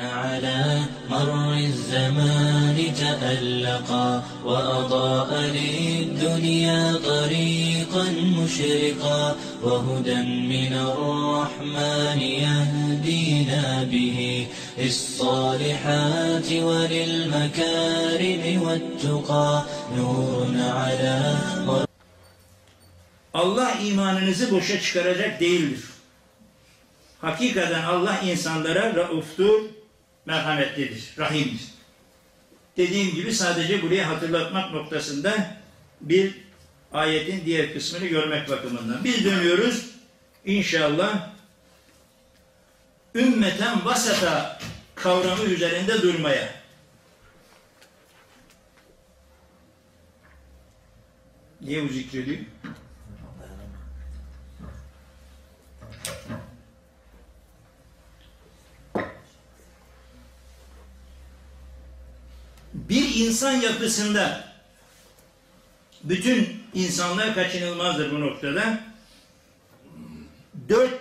على مر الزمان تألقا وأضاء للدنيا طريقا مشرقا وهدى من الرحمن يهدينا به للصالحات وللمكارم والتقى نور على Allah imanınızı boşa çıkaracak değildir. Hakikaten Allah insanlara rauftur, merhametlidir, rahimdir. Dediğim gibi sadece buraya hatırlatmak noktasında bir ayetin diğer kısmını görmek bakımından. Biz dönüyoruz inşallah ümmeten vasata kavramı üzerinde durmaya. Niye bu zikrediyor? bir insan yapısında bütün insanlar kaçınılmazdır bu noktada. Dört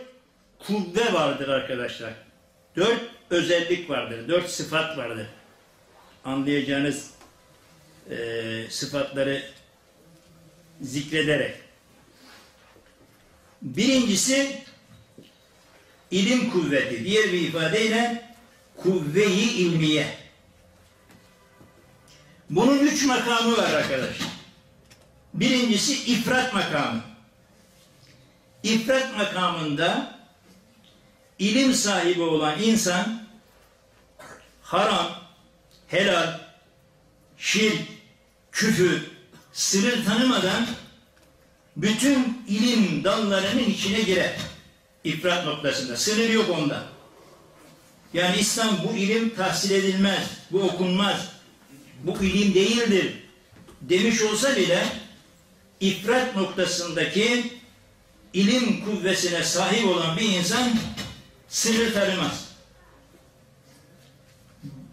kuvve vardır arkadaşlar. Dört özellik vardır. Dört sıfat vardır. Anlayacağınız e, sıfatları zikrederek. Birincisi ilim kuvveti. Diğer bir ifadeyle kuvve-i ilmiye. Bunun üç makamı var arkadaşlar. Birincisi ifrat makamı. İfrat makamında ilim sahibi olan insan haram, helal, şirk, küfür, sınır tanımadan bütün ilim dallarının içine girer. İfrat noktasında. Sınır yok onda. Yani İslam bu ilim tahsil edilmez, bu okunmaz, bu ilim değildir demiş olsa bile ifrat noktasındaki ilim kuvvesine sahip olan bir insan sınır tanımaz.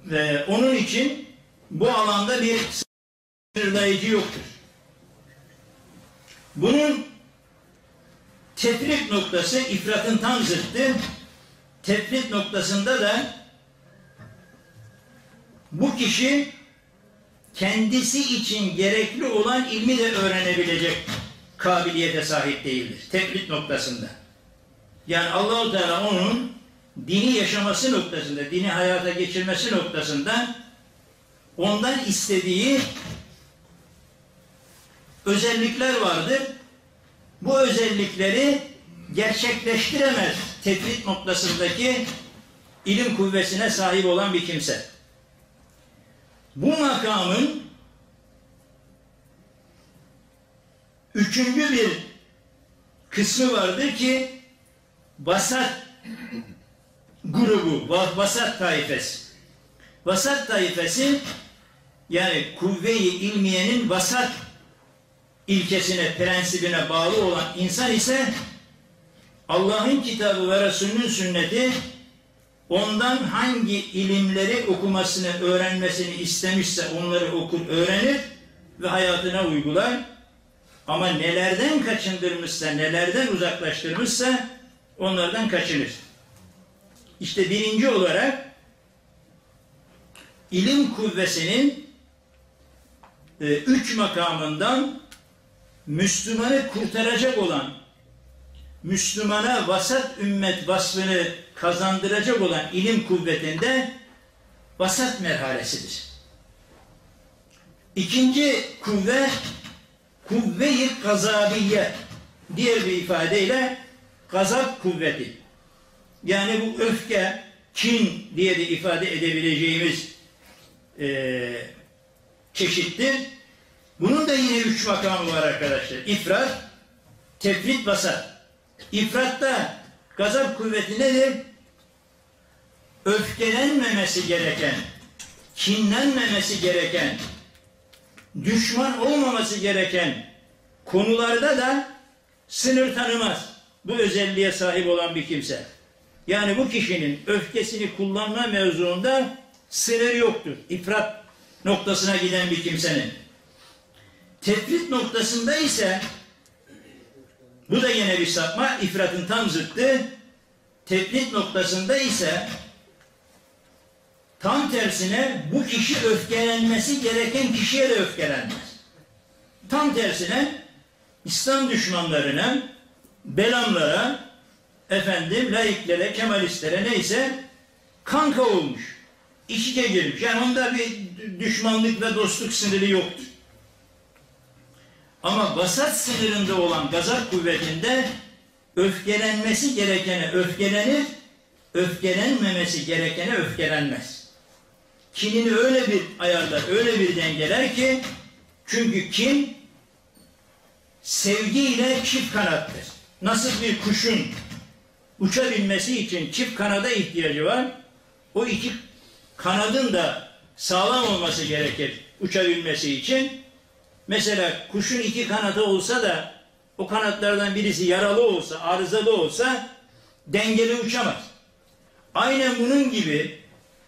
Ve onun için bu alanda bir sınırlayıcı yoktur. Bunun tefrit noktası ifratın tam zıttı. Tefrit noktasında da bu kişi kendisi için gerekli olan ilmi de öğrenebilecek kabiliyete sahip değildir. Tefrit noktasında. Yani Allahu Teala onun dini yaşaması noktasında, dini hayata geçirmesi noktasında ondan istediği özellikler vardır. Bu özellikleri gerçekleştiremez tefrit noktasındaki ilim kuvvesine sahip olan bir kimse. Bu makamın üçüncü bir kısmı vardır ki vasat grubu, vasat taifesi. Vasat taifesi yani kuvve-i ilmiyenin vasat ilkesine, prensibine bağlı olan insan ise Allah'ın kitabı ve Resulünün sünneti ondan hangi ilimleri okumasını, öğrenmesini istemişse onları okur, öğrenir ve hayatına uygular. Ama nelerden kaçındırmışsa, nelerden uzaklaştırmışsa onlardan kaçınır. İşte birinci olarak ilim kuvvesinin e, üç makamından Müslümanı kurtaracak olan Müslümana vasat ümmet vasfını kazandıracak olan ilim kuvvetinde vasat merhalesidir. İkinci kuvve kuvve-i gazabiye diğer bir ifadeyle gazap kuvveti. Yani bu öfke, kin diye de ifade edebileceğimiz e, çeşittir. Bunun da yine üç makamı var arkadaşlar. İfrat, tefrit, vasat. İfratta gazap kuvveti nedir? Öfkelenmemesi gereken, kinlenmemesi gereken, düşman olmaması gereken konularda da sınır tanımaz. Bu özelliğe sahip olan bir kimse. Yani bu kişinin öfkesini kullanma mevzuunda sınır yoktur. İfrat noktasına giden bir kimsenin. Tefrit noktasında ise bu da yine bir sapma. ifratın tam zıttı. Tefrit noktasında ise Tam tersine bu kişi öfkelenmesi gereken kişiye de öfkelenmez. Tam tersine İslam düşmanlarına, belamlara, efendim laiklere, kemalistlere neyse kanka olmuş. İç içe girmiş. Yani onda bir düşmanlık ve dostluk sınırı yoktur. Ama vasat sınırında olan gazap kuvvetinde öfkelenmesi gerekene öfkelenir, öfkelenmemesi gerekene öfkelenmez. Kinini öyle bir ayarlar, öyle bir dengeler ki çünkü kin sevgiyle çift kanattır. Nasıl bir kuşun uçabilmesi için çift kanada ihtiyacı var. O iki kanadın da sağlam olması gerekir uçabilmesi için. Mesela kuşun iki kanadı olsa da o kanatlardan birisi yaralı olsa, arızalı olsa dengeli uçamaz. Aynen bunun gibi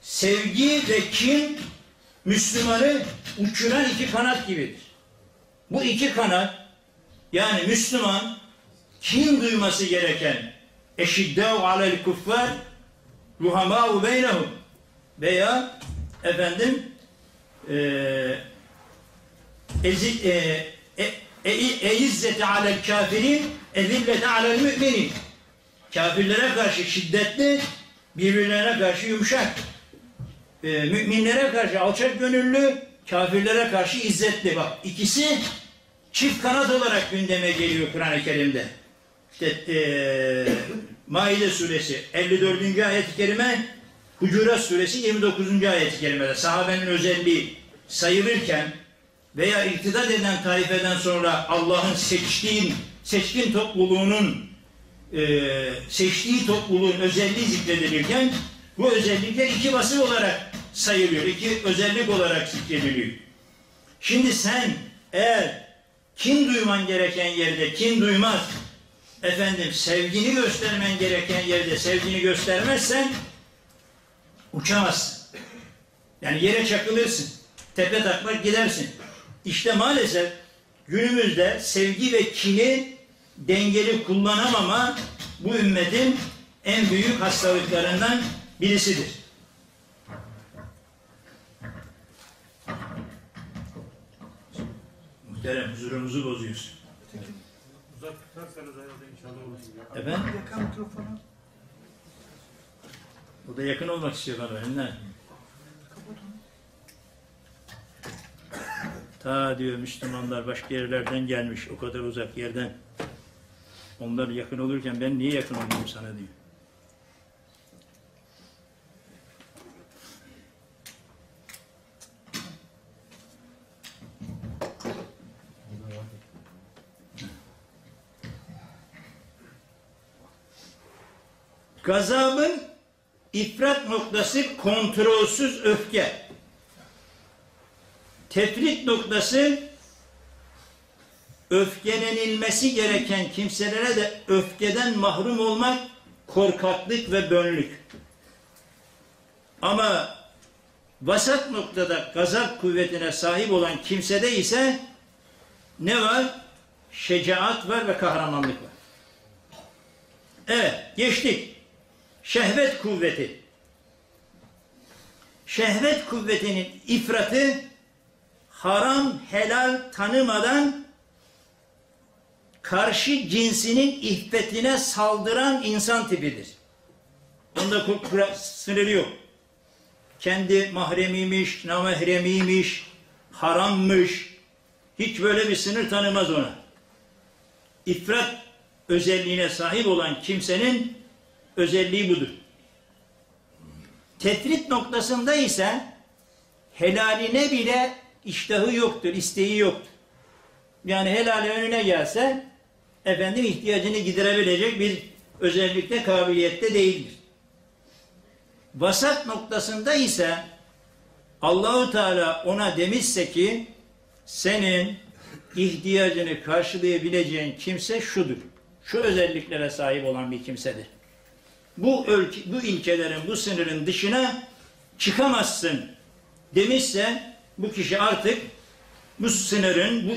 sevgi ve kin Müslümanı uçuran iki kanat gibidir. Bu iki kanat yani Müslüman kin duyması gereken eşiddâhu alel kuffar ruhamâhu beynehum veya efendim e, eizzeti alel kafirin ezilleti alel müminin kafirlere karşı şiddetli birbirlerine karşı yumuşak e, müminlere karşı alçak gönüllü kafirlere karşı izzetli bak ikisi çift kanat olarak gündeme geliyor Kur'an-ı Kerim'de işte e, Maide suresi 54. ayet-i kerime Hucurat suresi 29. ayet-i kerimede sahabenin özelliği sayılırken veya irtidat eden taifeden sonra Allah'ın seçtiğin, seçkin topluluğunun e, seçtiği topluluğun özelliği zikredilirken bu özellikler iki basın olarak sayılıyor. iki özellik olarak zikrediliyor. Şimdi sen eğer kin duyman gereken yerde kin duymaz, efendim sevgini göstermen gereken yerde sevgini göstermezsen uçamazsın. Yani yere çakılırsın. Tepe takmak gidersin. İşte maalesef günümüzde sevgi ve kini dengeli kullanamama bu ümmetin en büyük hastalıklarından birisidir. Muhterem huzurumuzu bozuyorsun. Uzak tutarsanız herhalde inşallah olur. Efendim? Yakın mikrofonu. O da yakın olmak istiyor bana benimle. Ta diyor Müslümanlar başka yerlerden gelmiş o kadar uzak yerden. Onlar yakın olurken ben niye yakın olmayayım sana diyor. Gazabın ifrat noktası kontrolsüz öfke. Tefrit noktası öfkelenilmesi gereken kimselere de öfkeden mahrum olmak, korkaklık ve bönlük. Ama vasat noktada gazap kuvvetine sahip olan kimsede ise ne var? Şecaat var ve kahramanlık var. Evet, geçtik. Şehvet kuvveti. Şehvet kuvvetinin ifratı haram helal tanımadan karşı cinsinin iffetine saldıran insan tipidir. Kura- sınırı yok. Kendi mahremiymiş, namahremiymiş, harammış. Hiç böyle bir sınır tanımaz ona. İfrat özelliğine sahip olan kimsenin özelliği budur. Tefrit noktasında ise helaline bile iştahı yoktur, isteği yoktur. Yani helali önüne gelse efendim ihtiyacını giderebilecek bir özellikte kabiliyette değildir. Vasat noktasında ise Allahu Teala ona demişse ki senin ihtiyacını karşılayabileceğin kimse şudur. Şu özelliklere sahip olan bir kimsedir. Bu ölçü, bu ilkelerin, bu sınırın dışına çıkamazsın demişse bu kişi artık bu sınırın, bu